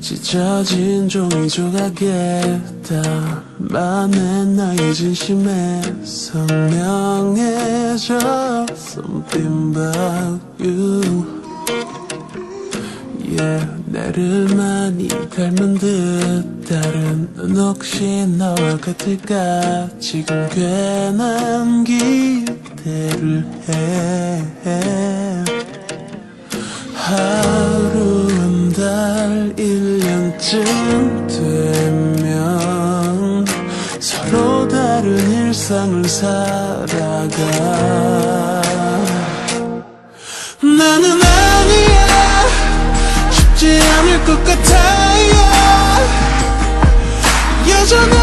찢어진 종이 조각에 담아낸 나의 진심에 선명해져. Something about you. Yeah, 나를 많이 닮은 듯. 다른 넌 혹시 나와 같을까? 지금 괜한 기대를 해. 달, 1년쯤 되면 서로 다른 일상을 살아가. 나는 아니야. 쉽지 않을 것 같아요. 여전하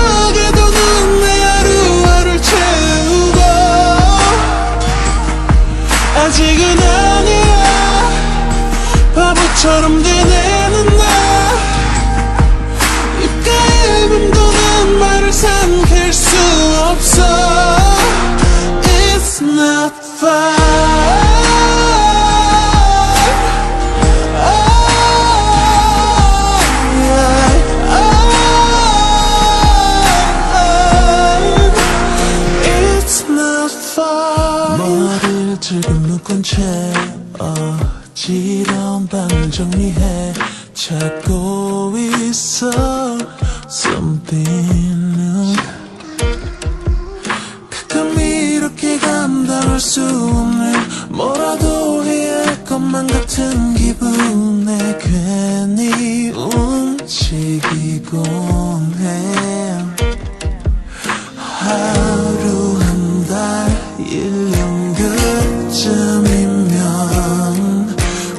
머리를 지금 묶은 채 어지러운 방을 정리해. 찾고 있어 Something 가끔 이렇게 감당할 수 없는 뭐라도 해야 할 것만 같은 기분에 괜히 움직이곤 해 그쯤이면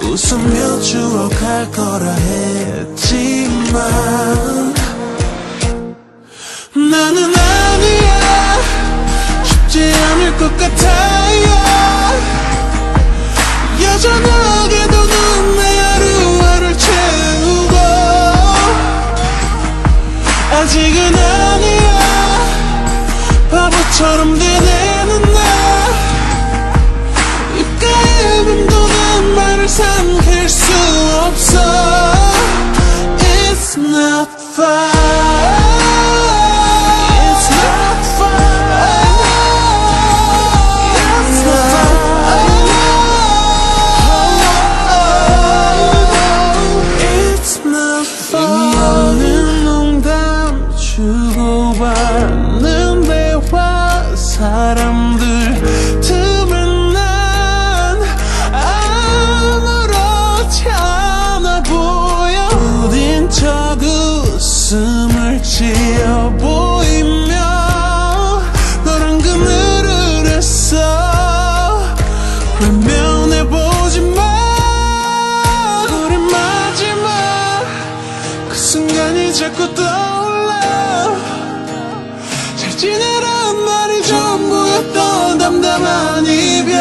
웃으며 추억할 거라 했지만 나는 아니야. 쉽지 않을 것 같아요. 여전하 웃음을 지어 보이며 너랑 그늘을 했어. 외면해보지만 우리 마지막 그 순간이 자꾸 떠올라. 잘 지내란 말이 전부였던 담담한 이별